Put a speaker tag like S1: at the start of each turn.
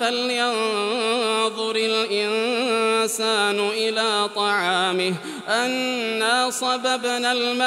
S1: فلينظر الإنسان إلى طعامه أنا صببنا الماء